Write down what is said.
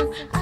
I